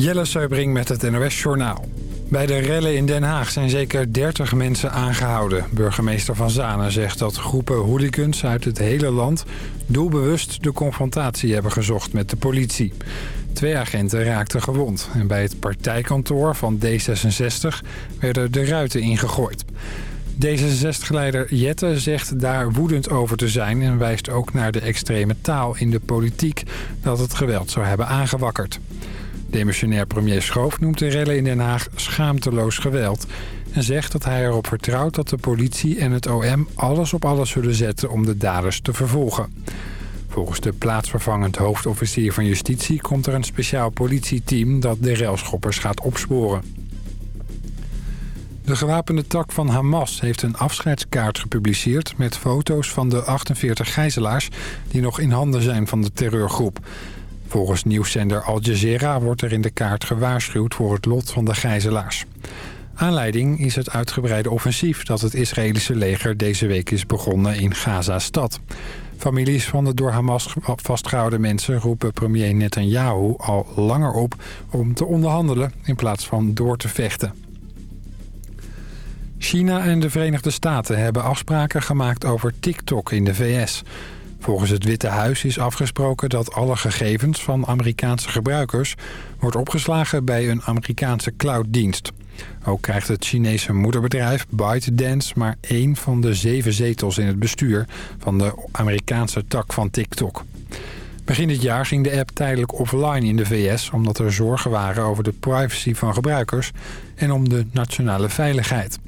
Jelle Seubring met het NOS Journaal. Bij de rellen in Den Haag zijn zeker 30 mensen aangehouden. Burgemeester Van Zanen zegt dat groepen hooligans uit het hele land... doelbewust de confrontatie hebben gezocht met de politie. Twee agenten raakten gewond. En bij het partijkantoor van D66 werden de ruiten ingegooid. D66-leider Jette zegt daar woedend over te zijn... en wijst ook naar de extreme taal in de politiek... dat het geweld zou hebben aangewakkerd. Demissionair premier Schoof noemt de rellen in Den Haag schaamteloos geweld... en zegt dat hij erop vertrouwt dat de politie en het OM alles op alles zullen zetten om de daders te vervolgen. Volgens de plaatsvervangend hoofdofficier van Justitie komt er een speciaal politieteam dat de relschoppers gaat opsporen. De gewapende tak van Hamas heeft een afscheidskaart gepubliceerd... met foto's van de 48 gijzelaars die nog in handen zijn van de terreurgroep. Volgens nieuwszender Al Jazeera wordt er in de kaart gewaarschuwd voor het lot van de gijzelaars. Aanleiding is het uitgebreide offensief dat het Israëlische leger deze week is begonnen in Gaza-stad. Families van de door Hamas vastgehouden mensen roepen premier Netanyahu al langer op om te onderhandelen in plaats van door te vechten. China en de Verenigde Staten hebben afspraken gemaakt over TikTok in de VS. Volgens het Witte Huis is afgesproken dat alle gegevens van Amerikaanse gebruikers... wordt opgeslagen bij een Amerikaanse clouddienst. Ook krijgt het Chinese moederbedrijf ByteDance maar één van de zeven zetels in het bestuur... van de Amerikaanse tak van TikTok. Begin dit jaar ging de app tijdelijk offline in de VS... omdat er zorgen waren over de privacy van gebruikers... en om de nationale veiligheid.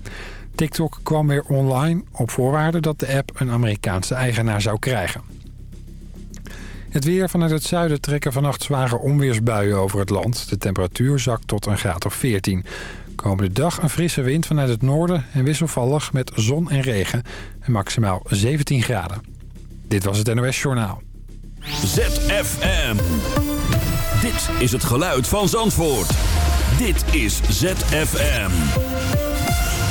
TikTok kwam weer online op voorwaarde dat de app een Amerikaanse eigenaar zou krijgen. Het weer vanuit het zuiden trekken vannacht zware onweersbuien over het land. De temperatuur zakt tot een graad of 14. Komende dag een frisse wind vanuit het noorden en wisselvallig met zon en regen. En maximaal 17 graden. Dit was het NOS Journaal. ZFM. Dit is het geluid van Zandvoort. Dit is ZFM.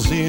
veel zin.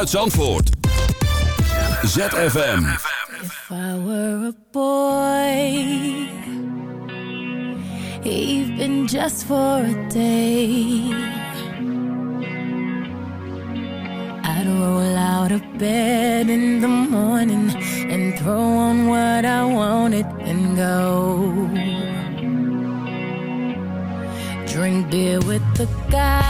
Vanuit Zandvoort. ZFM. If I were a boy, even just for a day, I'd roll out of bed in the morning and throw on what I wanted and go. Drink beer with the guys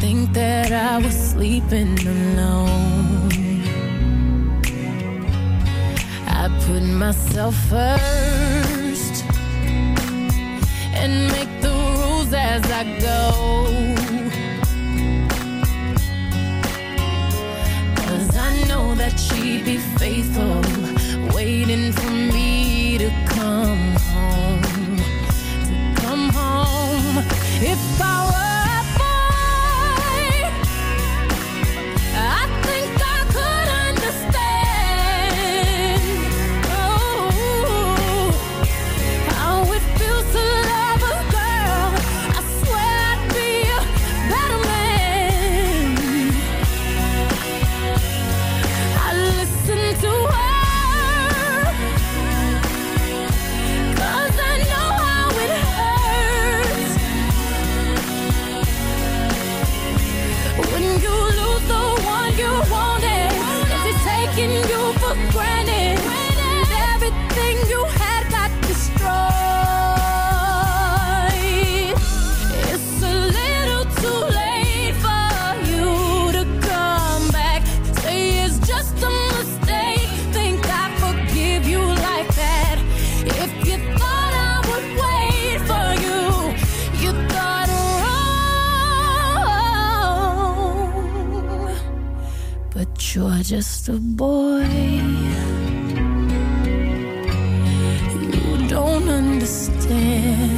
think that I was sleeping alone. I put myself first and make the rules as I go. Cause I know that she'd be faithful, waiting for me to come home. To come home. If I were just a boy. You don't understand.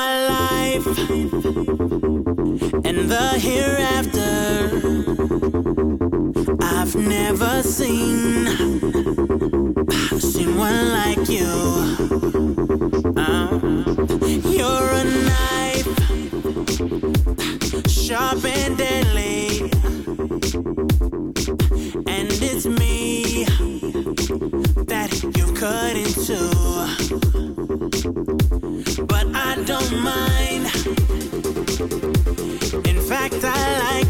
My life and the hereafter. I've never seen seen one like you. Uh, you're a knife, sharp and deadly, and it's me that you cut into don't mind. In fact, I like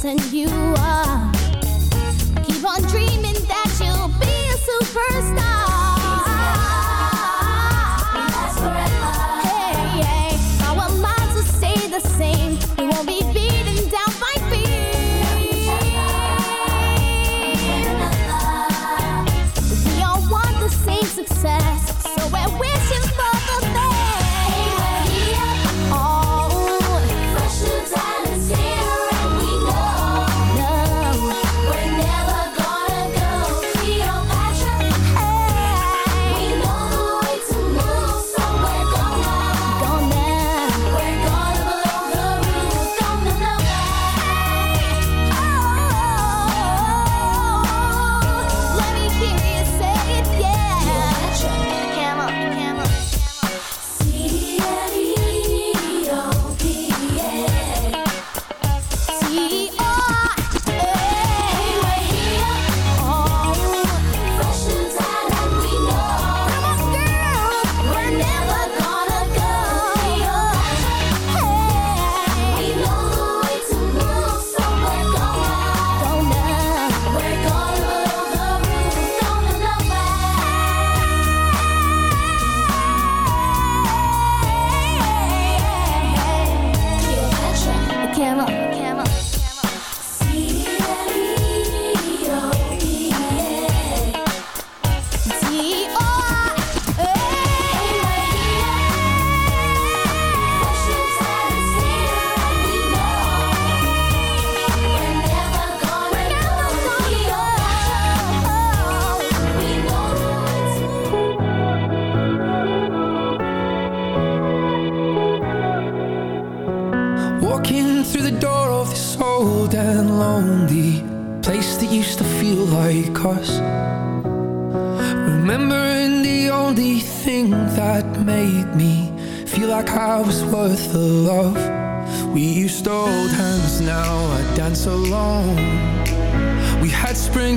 person you are.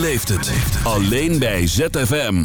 Beleeft het. Alleen bij ZFM.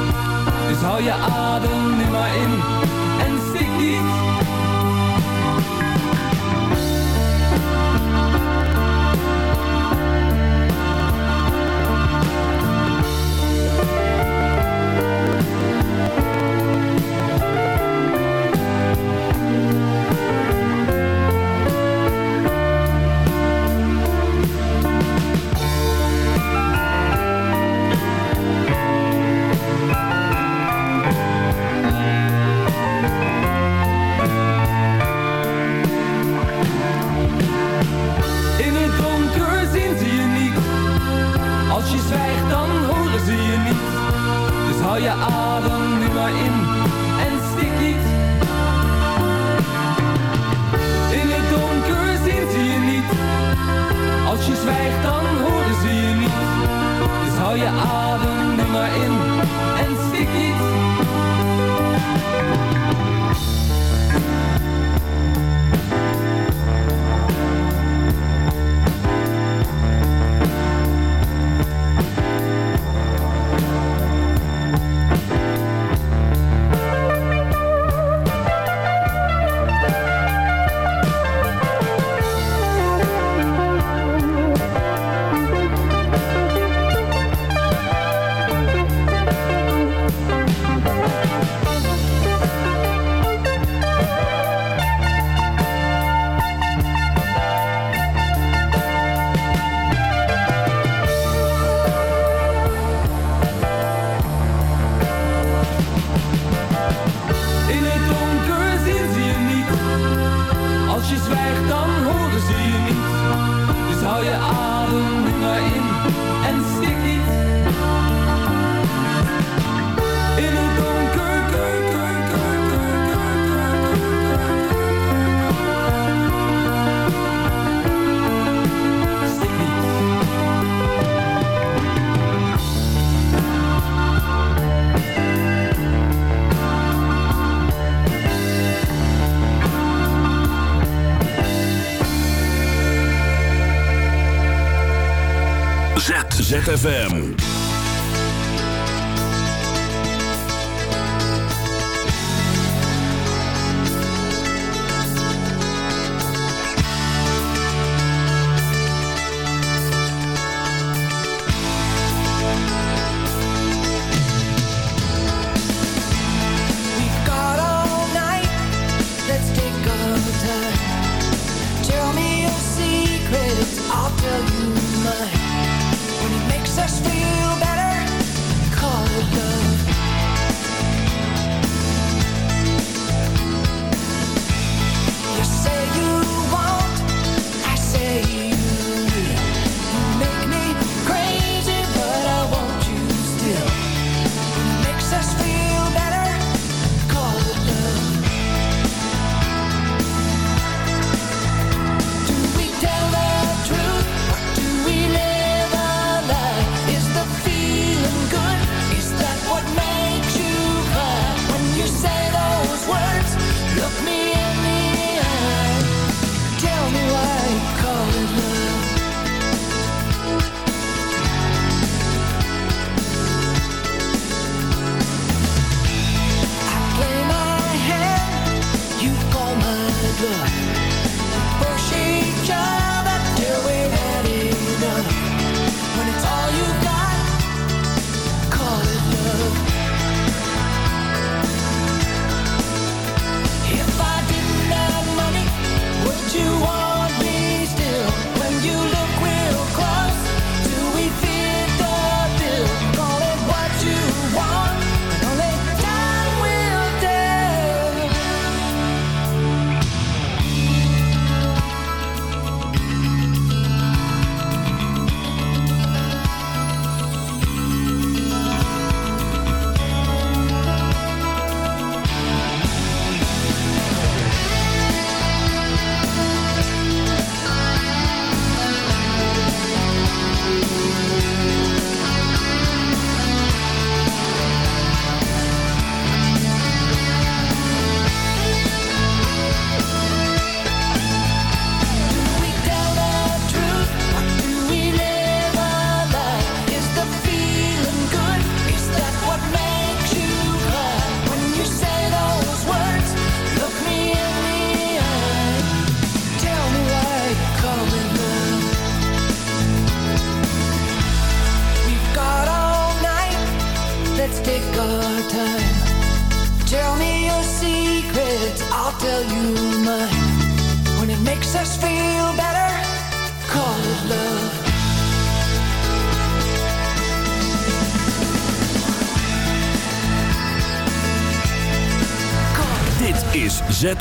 Dus hou je adem nu in en stik niet. ZFM.